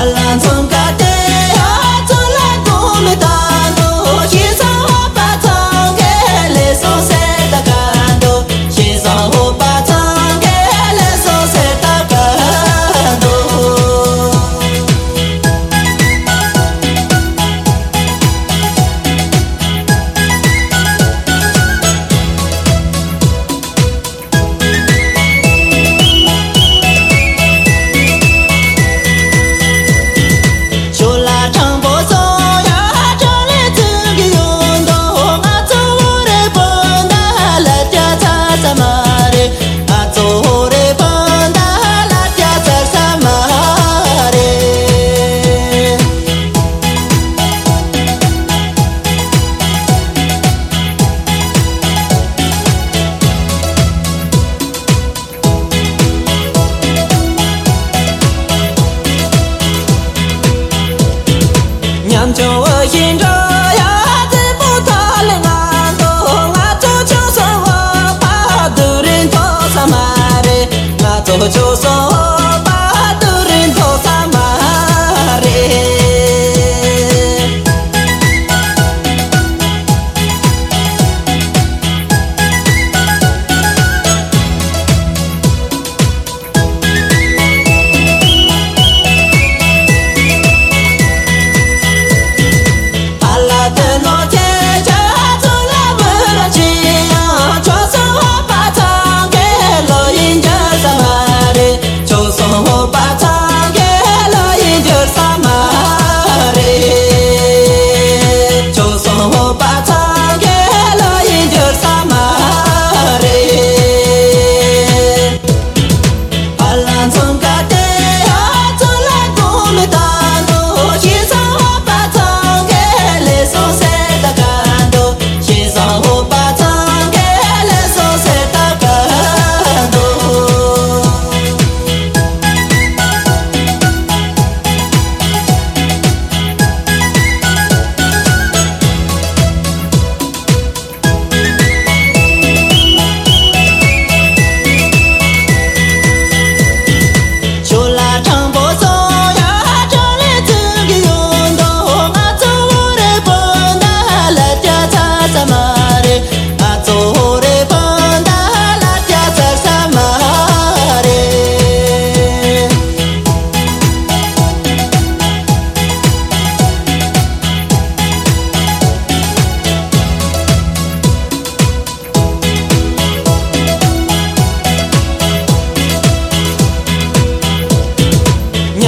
啦啦啦！就算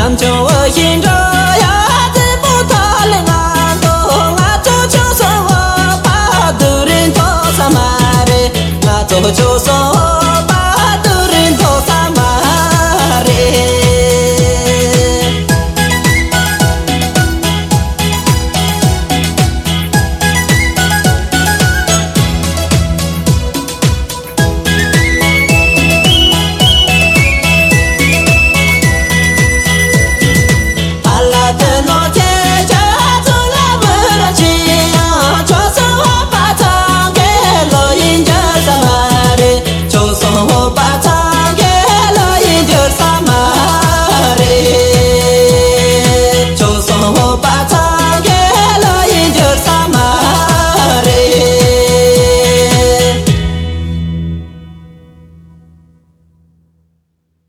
娘叫我心着呀，子不打了俺都，俺就就算我把敌人多他妈的，俺就就算。